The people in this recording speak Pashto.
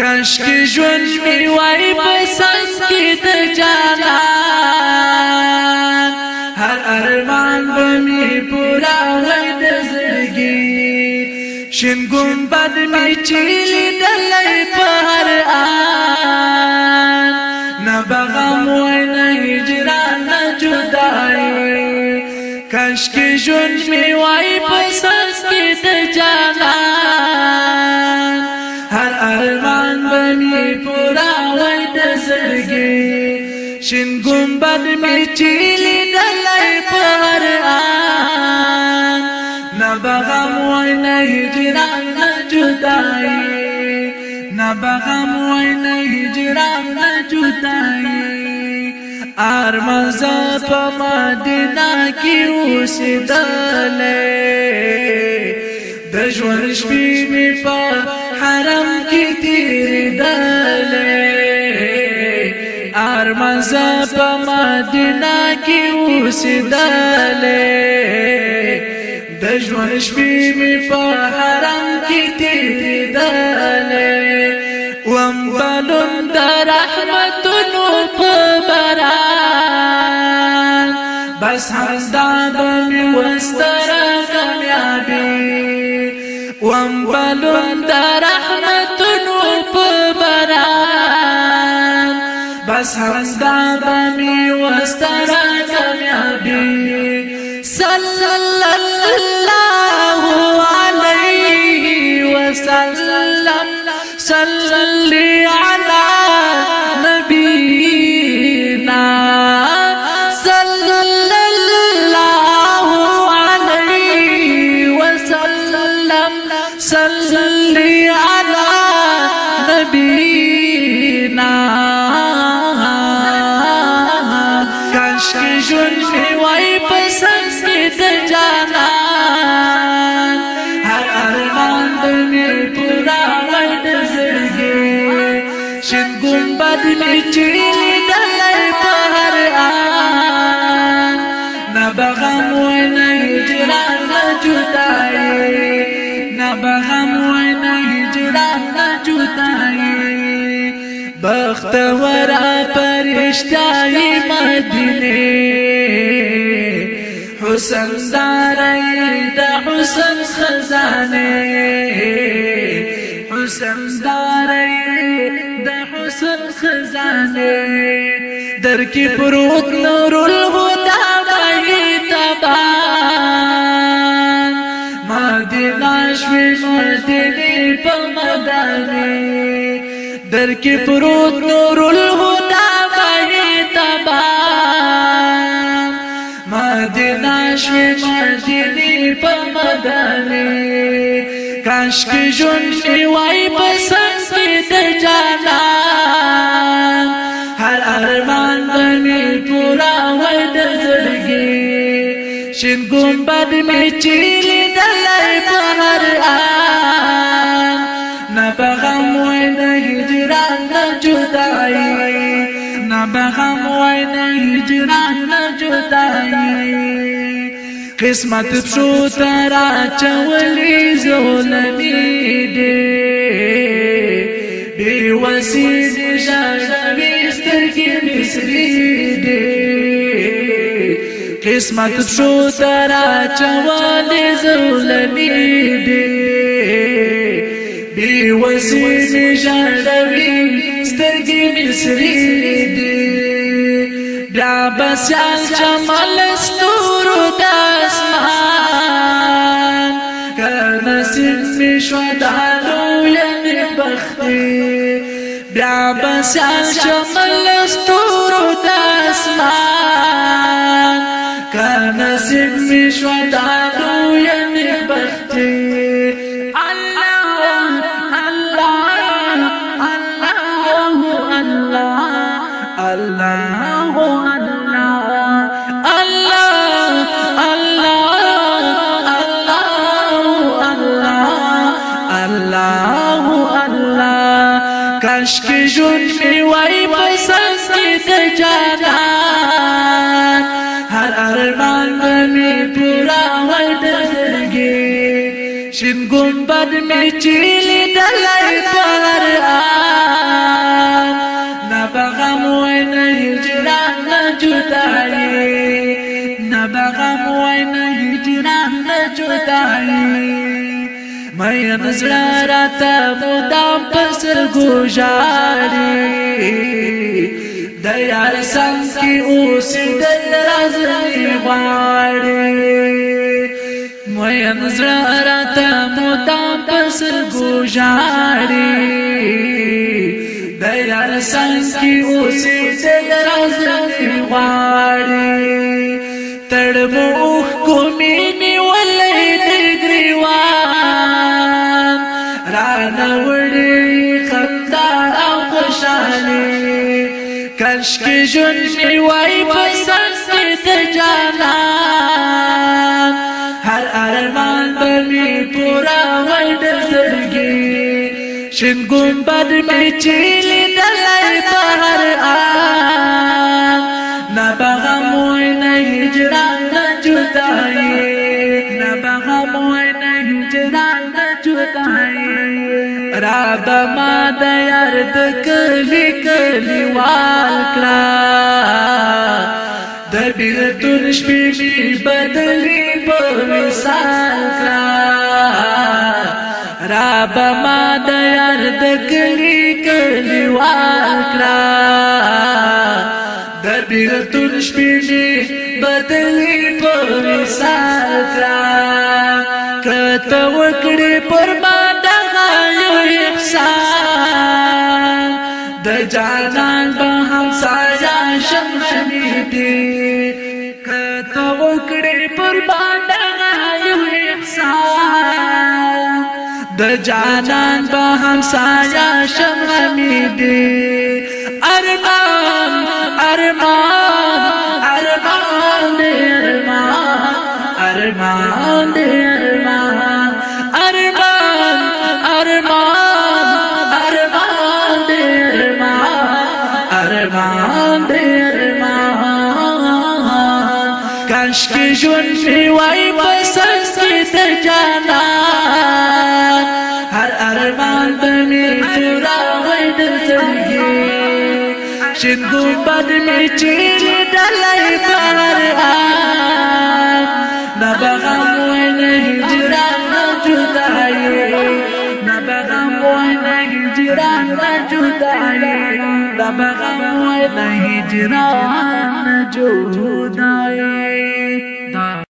کاش کې ژوند می وای په سنگ کې د جانا هر ارمان به می پورا وای د زړګي شین ګمبد می چیلې دلای په هر آن نه بغم وای نه هجران نه جدای کاش کې ژوند می وای په سنگ کې د جانا هر ارمان کې پورا وای د سرګي شین ګمبد می چیلې دلای په هر آن نبغم وای نه هجران نه جدای نبغم وای نه هجران نه جدای ارمان ز په مدینه کې اوسېدلې د ژوند شپې می په حرم کې تیر دل ارمان ز په مدینه کې اوسېدلې د ژوند شپې مې په حرم کې تیرېدلې وم بلون د رحمتونو په باران بس همدا به مې وستلې بس همدا بمی وستر صلى الله عليه وسلم صلی علی بد میچړي لیدل په هر آن نه بغم و نه هجران نه جدایي نه بغم و نه هجران نه جدایي بختور پرشتای مدینه حسن دارای د حسن خزانه حسن دفتر کی پروت نور الهدى بڑی تبان ما دی ناشوی مردنی پا مدانی در کی پروت نور الهدى بڑی تبان ما دی ناشوی مردنی پا مدانی کاش کی جن کی وائی پسند کی در جانان شین ګمبد می چې لیدلای په هر آن نه بغم وای د هجران نه جدای نه بغم وای د هجران نه جدای قسمت شو ترا چولې زولمی دې بي وسې ژړوي سترګې مصري قسمت شو ترا چوال زولنی دی بی وسیل جانوی سترگی مصری دی بیا بسیال چمال ستور داسمان کنسیم میشو دالو یعنی بختی بیا بسیال چمال ستور داسمان که نصیب می شود الله الله کاش کی جون می وای پسند کی ته جانا شین ګمبد می چیلې دلای پر آن نه بغم وای نه هجران نه جدایی نه بغم وای نه هجران نه جدایی مې نظر راته مدام پسر ګوجاری د یار سم کې اوس د راز غواړي ویم زرارت مدام پسر گوشاری دیار سنگ کی اسی سے درازت غاری تڑب اوخ کو مینی ولی دگریوان رانا وڑی خمدار او خوشانی کشک جن می می پورا وډ زړګي شین ګمبد می چیلې دلای بهر آن نه بغم نه هجران نه جدای نه بغم نه هجران نه جدای را د ما د یار د کلی کلی وال کړه د بیرتون شپې بدلی په مثال را به ما د یار د کلی کلیوال کړه د بیلتون شپېلې بدلې په وصال کړه کته وکړې د جانان به همسایا شم حمیدی ارمان ارمان ارمان دی ارمان ارمان ارمان ارمان ارمان ارمان دی ارمان ارمان ارمان کاش کی جون می وای چې ګوبد می چې ډلای بار آ نبغم ونه هجران نه جدای نبغم ونه هجران نه جدای نبغم ونه هجران نه جدای